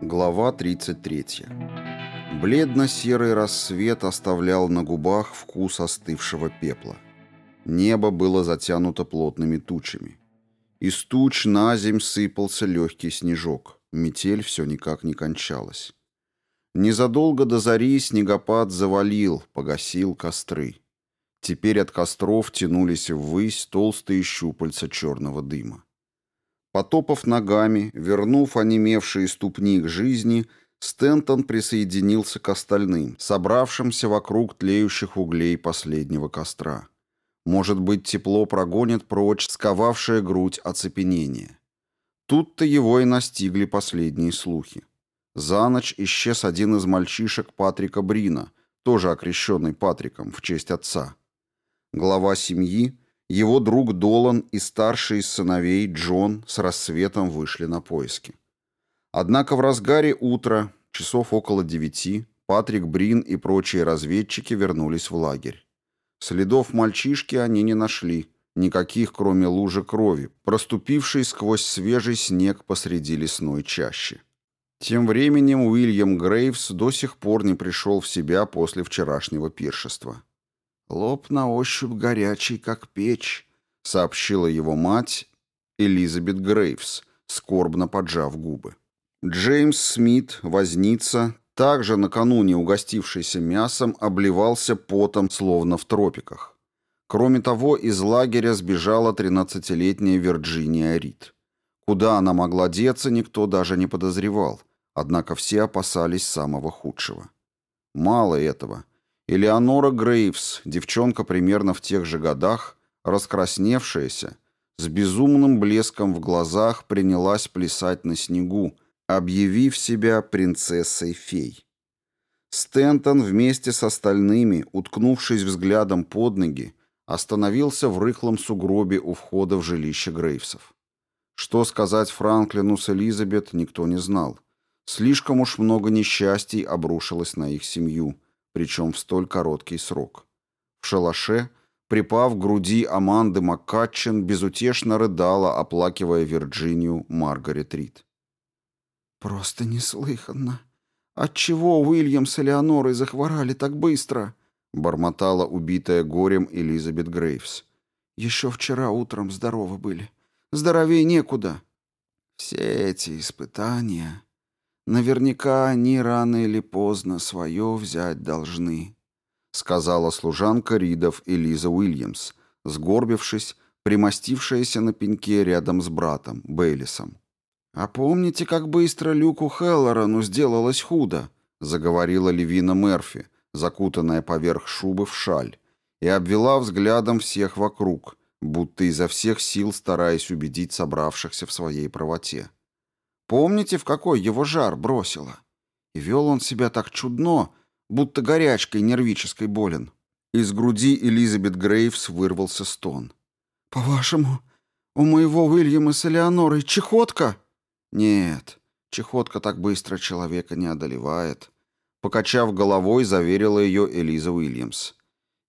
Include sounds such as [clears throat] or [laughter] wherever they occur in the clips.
Глава 33. Бледно-серый рассвет оставлял на губах вкус остывшего пепла. Небо было затянуто плотными тучами. Из туч на земь сыпался легкий снежок. Метель все никак не кончалась. Незадолго до зари снегопад завалил, погасил костры. Теперь от костров тянулись ввысь толстые щупальца черного дыма. Потопав ногами, вернув онемевшие ступни к жизни, Стентон присоединился к остальным, собравшимся вокруг тлеющих углей последнего костра. Может быть, тепло прогонит прочь сковавшее грудь оцепенение. Тут-то его и настигли последние слухи. За ночь исчез один из мальчишек Патрика Брина, тоже окрещенный Патриком в честь отца. Глава семьи, его друг Долан и старший из сыновей Джон с рассветом вышли на поиски. Однако в разгаре утра, часов около девяти, Патрик Брин и прочие разведчики вернулись в лагерь. Следов мальчишки они не нашли, никаких, кроме лужи крови, проступившей сквозь свежий снег посреди лесной чащи. Тем временем Уильям Грейвс до сих пор не пришел в себя после вчерашнего пиршества. «Лоб на ощупь горячий, как печь», — сообщила его мать Элизабет Грейвс, скорбно поджав губы. Джеймс Смит, возница, также накануне угостившийся мясом, обливался потом, словно в тропиках. Кроме того, из лагеря сбежала 13-летняя Вирджиния Рид. Куда она могла деться, никто даже не подозревал, однако все опасались самого худшего. Мало этого — Элеонора Грейвс, девчонка примерно в тех же годах, раскрасневшаяся, с безумным блеском в глазах принялась плясать на снегу, объявив себя принцессой-фей. Стентон вместе с остальными, уткнувшись взглядом под ноги, остановился в рыхлом сугробе у входа в жилище Грейвсов. Что сказать Франклину с Элизабет, никто не знал. Слишком уж много несчастий обрушилось на их семью – причем в столь короткий срок. В шалаше, припав к груди Аманды Маккатчин, безутешно рыдала, оплакивая Вирджинию Маргарет Рид. «Просто неслыханно. Отчего Уильям с Элеонорой захворали так быстро?» бормотала убитая горем Элизабет Грейвс. «Еще вчера утром здоровы были. Здоровее некуда». «Все эти испытания...» Наверняка они рано или поздно свое взять должны», — сказала служанка Ридов Элиза Уильямс, сгорбившись, примостившаяся на пеньке рядом с братом, Бейлисом. «А помните, как быстро Люку Хеллорану сделалось худо?» — заговорила Левина Мерфи, закутанная поверх шубы в шаль, и обвела взглядом всех вокруг, будто изо всех сил стараясь убедить собравшихся в своей правоте. Помните, в какой его жар бросило? И вел он себя так чудно, будто горячкой нервической болен. Из груди Элизабет Грейвс вырвался стон. «По-вашему, у моего Уильяма с Элеонорой чехотка?» «Нет, чехотка так быстро человека не одолевает», — покачав головой, заверила ее Элиза Уильямс.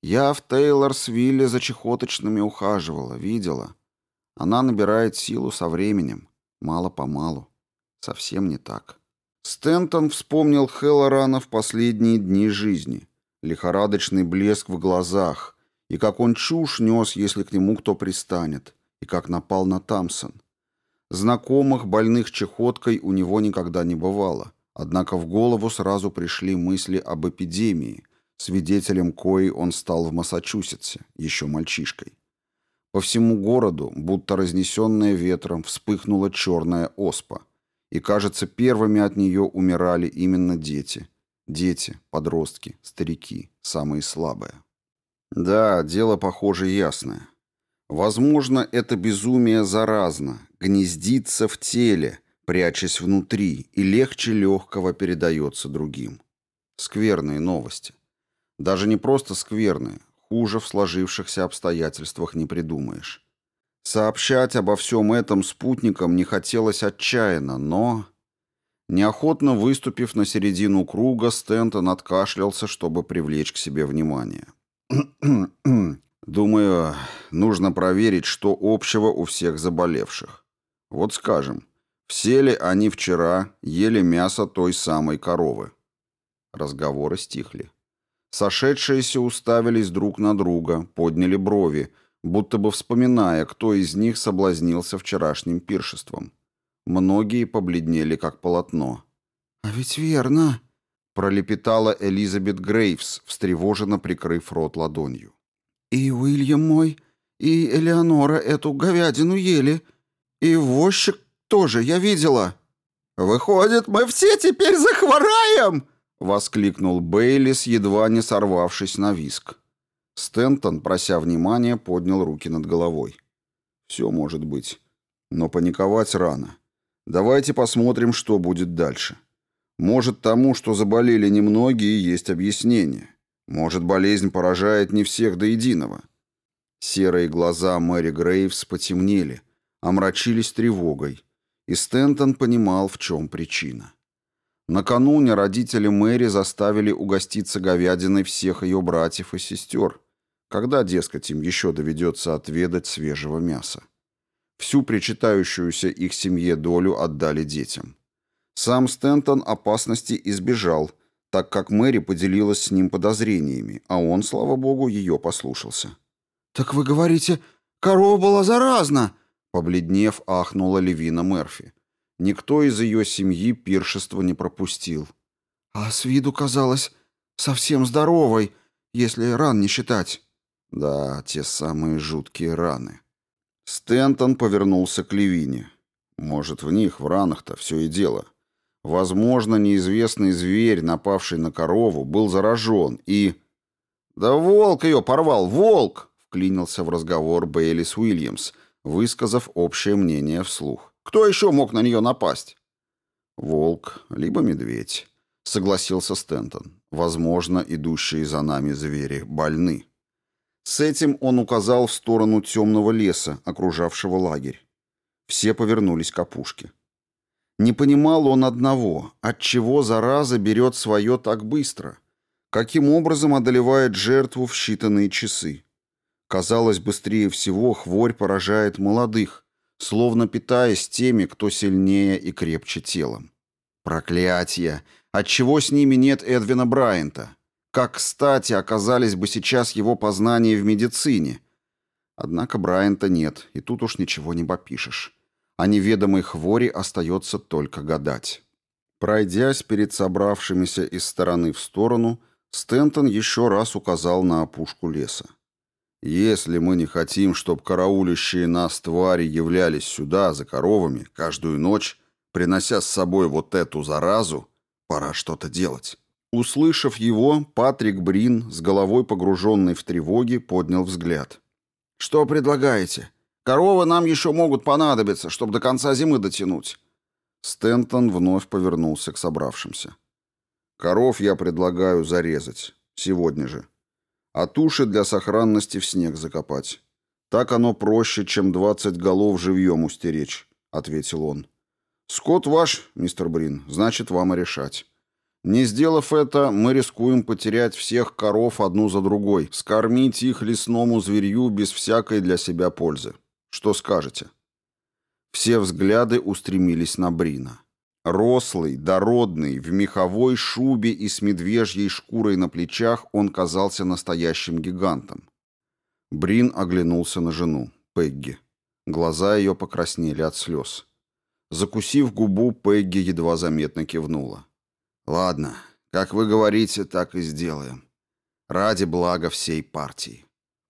«Я в Тейлорсвилле за чехоточными ухаживала, видела. Она набирает силу со временем, мало-помалу. Совсем не так. Стентон вспомнил Хеллорана в последние дни жизни. Лихорадочный блеск в глазах, и как он чушь нес, если к нему кто пристанет, и как напал на Тамсон. Знакомых, больных чехоткой у него никогда не бывало, однако в голову сразу пришли мысли об эпидемии, свидетелем коей он стал в Массачусетсе, еще мальчишкой. По всему городу, будто разнесенная ветром, вспыхнула черная оспа – и, кажется, первыми от нее умирали именно дети. Дети, подростки, старики, самые слабые. Да, дело, похоже, ясное. Возможно, это безумие заразно, гнездится в теле, прячась внутри, и легче легкого передается другим. Скверные новости. Даже не просто скверные, хуже в сложившихся обстоятельствах не придумаешь. Сообщать обо всем этом спутникам не хотелось отчаянно, но... Неохотно выступив на середину круга, Стентон откашлялся, чтобы привлечь к себе внимание. [clears throat] Думаю, нужно проверить, что общего у всех заболевших. Вот скажем, все ли они вчера ели мясо той самой коровы? Разговоры стихли. Сошедшиеся уставились друг на друга, подняли брови, будто бы вспоминая, кто из них соблазнился вчерашним пиршеством. Многие побледнели, как полотно. «А ведь верно», — пролепетала Элизабет Грейвс, встревоженно прикрыв рот ладонью. «И Уильям мой, и Элеонора эту говядину ели, и возчик тоже, я видела». «Выходит, мы все теперь захвораем!» — воскликнул Бейлис, едва не сорвавшись на виск. Стентон, прося внимания, поднял руки над головой. «Все может быть. Но паниковать рано. Давайте посмотрим, что будет дальше. Может, тому, что заболели немногие, есть объяснение. Может, болезнь поражает не всех до единого». Серые глаза Мэри Грейвс потемнели, омрачились тревогой, и Стентон понимал, в чем причина. Накануне родители Мэри заставили угоститься говядиной всех ее братьев и сестер, когда, дескать, им еще доведется отведать свежего мяса. Всю причитающуюся их семье долю отдали детям. Сам Стентон опасности избежал, так как Мэри поделилась с ним подозрениями, а он, слава богу, ее послушался. «Так вы говорите, корова была заразна?» Побледнев, ахнула Левина Мерфи. Никто из ее семьи пиршества не пропустил. А с виду казалось совсем здоровой, если ран не считать. Да, те самые жуткие раны. Стентон повернулся к Левине. Может, в них, в ранах-то, все и дело. Возможно, неизвестный зверь, напавший на корову, был заражен и... «Да волк ее порвал, волк!» — вклинился в разговор Бейлис Уильямс, высказав общее мнение вслух. «Кто еще мог на нее напасть?» «Волк, либо медведь», — согласился Стентон. «Возможно, идущие за нами звери больны». С этим он указал в сторону темного леса, окружавшего лагерь. Все повернулись к опушке. Не понимал он одного, отчего зараза берет свое так быстро, каким образом одолевает жертву в считанные часы. Казалось, быстрее всего хворь поражает молодых, словно питаясь теми, кто сильнее и крепче телом. Проклятие! Отчего с ними нет Эдвина Брайанта? Как кстати оказались бы сейчас его познания в медицине? Однако Брайанта нет, и тут уж ничего не попишешь. О неведомой хвори остается только гадать. Пройдясь перед собравшимися из стороны в сторону, Стентон еще раз указал на опушку леса. Если мы не хотим, чтобы караулищие нас твари являлись сюда за коровами каждую ночь, принося с собой вот эту заразу, пора что-то делать. Услышав его, Патрик Брин, с головой погруженной в тревоги, поднял взгляд. «Что предлагаете? Коровы нам еще могут понадобиться, чтобы до конца зимы дотянуть». Стентон вновь повернулся к собравшимся. «Коров я предлагаю зарезать. Сегодня же а туши для сохранности в снег закопать. Так оно проще, чем двадцать голов живьем устеречь», — ответил он. «Скот ваш, мистер Брин, значит, вам и решать. Не сделав это, мы рискуем потерять всех коров одну за другой, скормить их лесному зверью без всякой для себя пользы. Что скажете?» Все взгляды устремились на Брина. Рослый, дородный, в меховой шубе и с медвежьей шкурой на плечах он казался настоящим гигантом. Брин оглянулся на жену, Пегги. Глаза ее покраснели от слез. Закусив губу, Пегги едва заметно кивнула. «Ладно, как вы говорите, так и сделаем. Ради блага всей партии».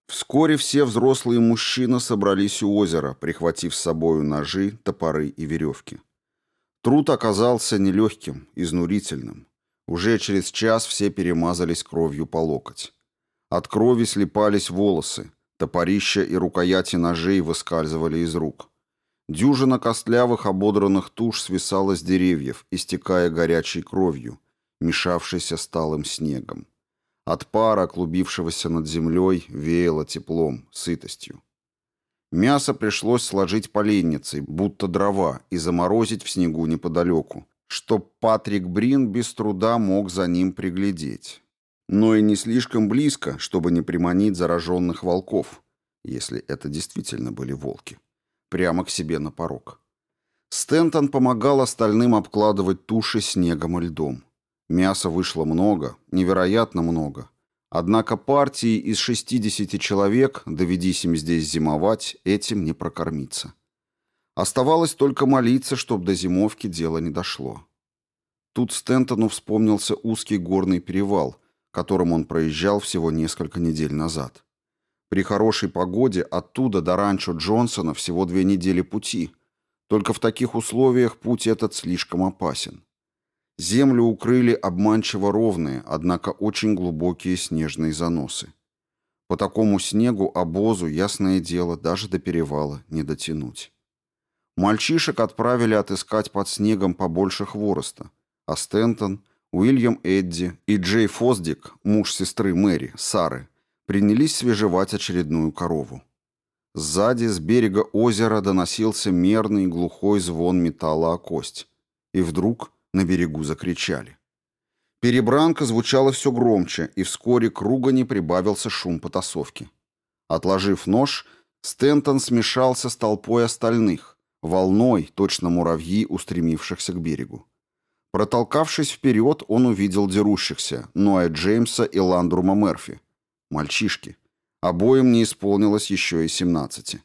Вскоре все взрослые мужчины собрались у озера, прихватив с собою ножи, топоры и веревки. Труд оказался нелегким, изнурительным. Уже через час все перемазались кровью по локоть. От крови слепались волосы, топорища и рукояти ножей выскальзывали из рук. Дюжина костлявых ободранных туш свисала с деревьев, истекая горячей кровью, мешавшейся с талым снегом. От пара, клубившегося над землей, веяло теплом, сытостью. Мясо пришлось сложить поленницей, будто дрова, и заморозить в снегу неподалеку, чтоб Патрик Брин без труда мог за ним приглядеть. но и не слишком близко, чтобы не приманить зараженных волков, если это действительно были волки, прямо к себе на порог. Стентон помогал остальным обкладывать туши снегом и льдом. Мяса вышло много, невероятно много. Однако партии из 60 человек, доведись им здесь зимовать, этим не прокормиться. Оставалось только молиться, чтобы до зимовки дело не дошло. Тут Стентону вспомнился узкий горный перевал, которым он проезжал всего несколько недель назад. При хорошей погоде оттуда до ранчо Джонсона всего две недели пути. Только в таких условиях путь этот слишком опасен. Землю укрыли обманчиво ровные, однако очень глубокие снежные заносы. По такому снегу обозу, ясное дело, даже до перевала не дотянуть. Мальчишек отправили отыскать под снегом побольше хвороста, а Стентон, Уильям Эдди и Джей Фоздик, муж сестры Мэри, Сары, принялись свежевать очередную корову. Сзади, с берега озера, доносился мерный глухой звон металла о кость. И вдруг на берегу закричали. Перебранка звучала все громче, и вскоре к ругани прибавился шум потасовки. Отложив нож, Стентон смешался с толпой остальных, волной, точно муравьи, устремившихся к берегу. Протолкавшись вперед, он увидел дерущихся, Ноя Джеймса и Ландрума Мерфи, Мальчишки. Обоим не исполнилось еще и семнадцати.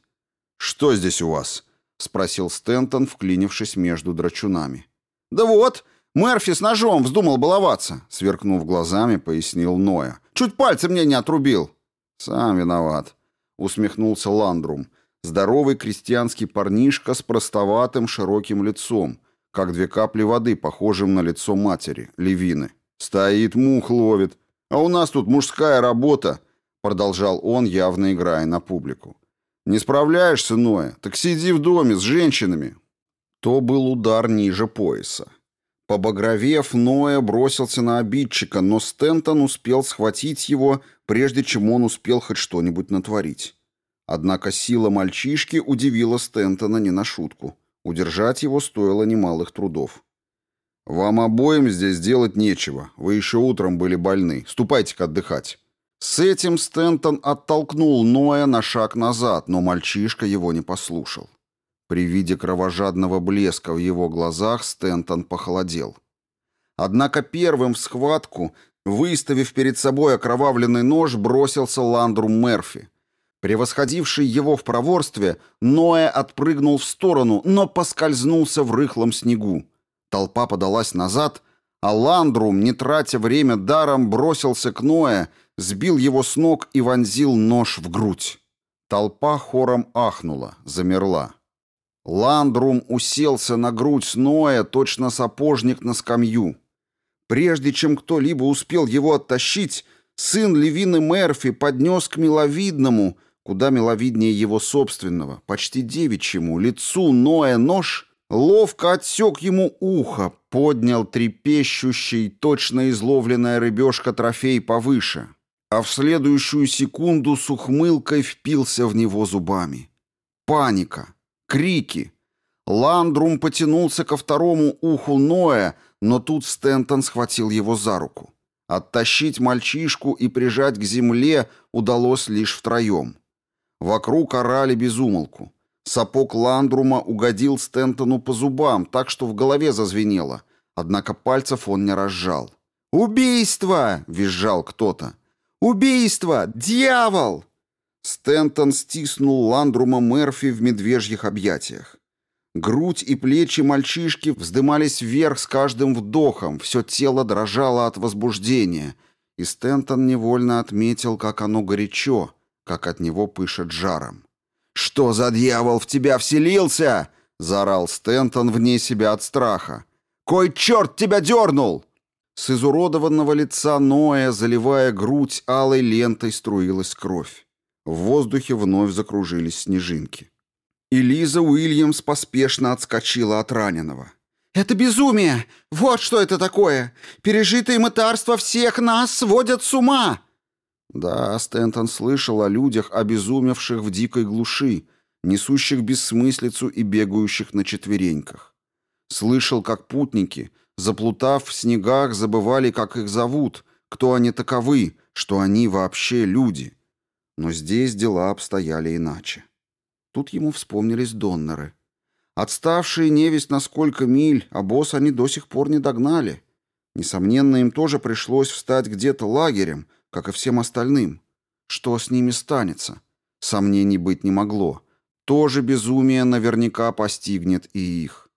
«Что здесь у вас?» — спросил Стентон, вклинившись между драчунами. «Да вот, Мерфи с ножом вздумал баловаться», — сверкнув глазами, пояснил Ноя. «Чуть пальцы мне не отрубил». «Сам виноват», — усмехнулся Ландрум. Здоровый крестьянский парнишка с простоватым широким лицом, как две капли воды, похожим на лицо матери, Левины. Стоит, мух ловит, «А у нас тут мужская работа», — продолжал он, явно играя на публику. «Не справляешься, Ноя? Так сиди в доме с женщинами». То был удар ниже пояса. Побагровев, Ноя бросился на обидчика, но Стентон успел схватить его, прежде чем он успел хоть что-нибудь натворить. Однако сила мальчишки удивила Стентона не на шутку. Удержать его стоило немалых трудов. «Вам обоим здесь делать нечего. Вы еще утром были больны. Ступайте-ка отдыхать». С этим Стентон оттолкнул Ноя на шаг назад, но мальчишка его не послушал. При виде кровожадного блеска в его глазах Стентон похолодел. Однако первым в схватку, выставив перед собой окровавленный нож, бросился Ландру Мерфи. Превосходивший его в проворстве, Ноя отпрыгнул в сторону, но поскользнулся в рыхлом снегу. Толпа подалась назад, а Ландрум, не тратя время даром, бросился к Ноэ, сбил его с ног и вонзил нож в грудь. Толпа хором ахнула, замерла. Ландрум уселся на грудь Ноя, точно сапожник на скамью. Прежде чем кто-либо успел его оттащить, сын Левины Мерфи поднес к миловидному, куда миловиднее его собственного, почти девичьему, лицу Ноя нож ловко отсек ему ухо, поднял трепещущий, точно изловленная рыбешка трофей повыше, а в следующую секунду с ухмылкой впился в него зубами. Паника, крики. Ландрум потянулся ко второму уху Ноя, но тут Стентон схватил его за руку. Оттащить мальчишку и прижать к земле удалось лишь втроем. Вокруг орали безумолку. Сапог Ландрума угодил Стентону по зубам, так что в голове зазвенело. Однако пальцев он не разжал. «Убийство!» — визжал кто-то. «Убийство! Дьявол!» Стентон стиснул Ландрума Мерфи в медвежьих объятиях. Грудь и плечи мальчишки вздымались вверх с каждым вдохом, все тело дрожало от возбуждения, и Стентон невольно отметил, как оно горячо, как от него пышет жаром. «Что за дьявол в тебя вселился?» — заорал Стентон вне себя от страха. «Кой черт тебя дернул?» С изуродованного лица Ноя, заливая грудь, алой лентой струилась кровь. В воздухе вновь закружились снежинки. И Лиза Уильямс поспешно отскочила от раненого. «Это безумие! Вот что это такое! Пережитые мытарства всех нас сводят с ума!» Да, Стентон слышал о людях, обезумевших в дикой глуши, несущих бессмыслицу и бегающих на четвереньках. Слышал, как путники, заплутав в снегах, забывали, как их зовут, кто они таковы, что они вообще люди. Но здесь дела обстояли иначе. Тут ему вспомнились доннеры. Отставшие невесть на сколько миль, а босс они до сих пор не догнали. Несомненно, им тоже пришлось встать где-то лагерем, как и всем остальным. Что с ними станется? Сомнений быть не могло. То же безумие наверняка постигнет и их.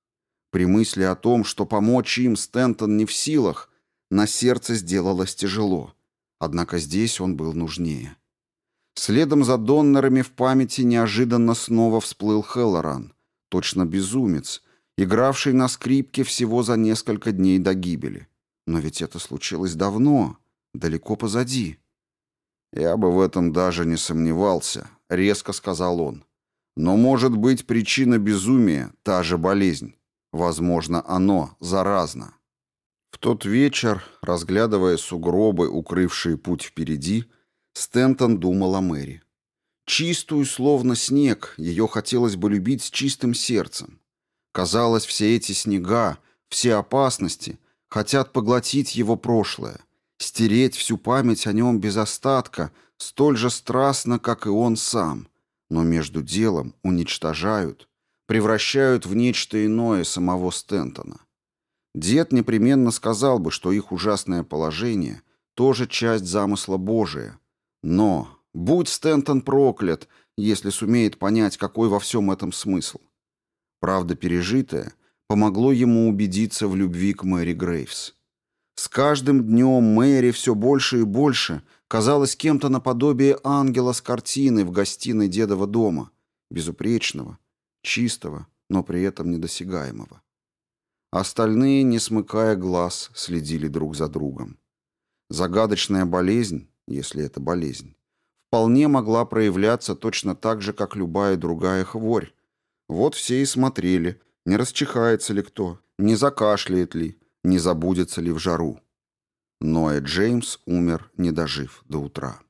При мысли о том, что помочь им Стентон не в силах, на сердце сделалось тяжело. Однако здесь он был нужнее. Следом за донорами в памяти неожиданно снова всплыл Хеллоран, точно безумец, игравший на скрипке всего за несколько дней до гибели. Но ведь это случилось давно, далеко позади. «Я бы в этом даже не сомневался», — резко сказал он. «Но может быть причина безумия — та же болезнь. Возможно, оно заразно». В тот вечер, разглядывая сугробы, укрывшие путь впереди, Стентон думал о Мэри. Чистую, словно снег, ее хотелось бы любить с чистым сердцем. Казалось, все эти снега, все опасности хотят поглотить его прошлое, стереть всю память о нем без остатка, столь же страстно, как и он сам, но между делом уничтожают, превращают в нечто иное самого Стентона. Дед непременно сказал бы, что их ужасное положение тоже часть замысла Божия. Но будь Стентон проклят, если сумеет понять, какой во всем этом смысл. Правда пережитая помогло ему убедиться в любви к Мэри Грейвс. С каждым днем Мэри все больше и больше казалась кем-то наподобие ангела с картины в гостиной дедова дома, безупречного, чистого, но при этом недосягаемого. Остальные, не смыкая глаз, следили друг за другом. Загадочная болезнь, если это болезнь, вполне могла проявляться точно так же, как любая другая хворь. Вот все и смотрели, не расчихается ли кто, не закашляет ли, не забудется ли в жару. Ноэ Джеймс умер, не дожив до утра.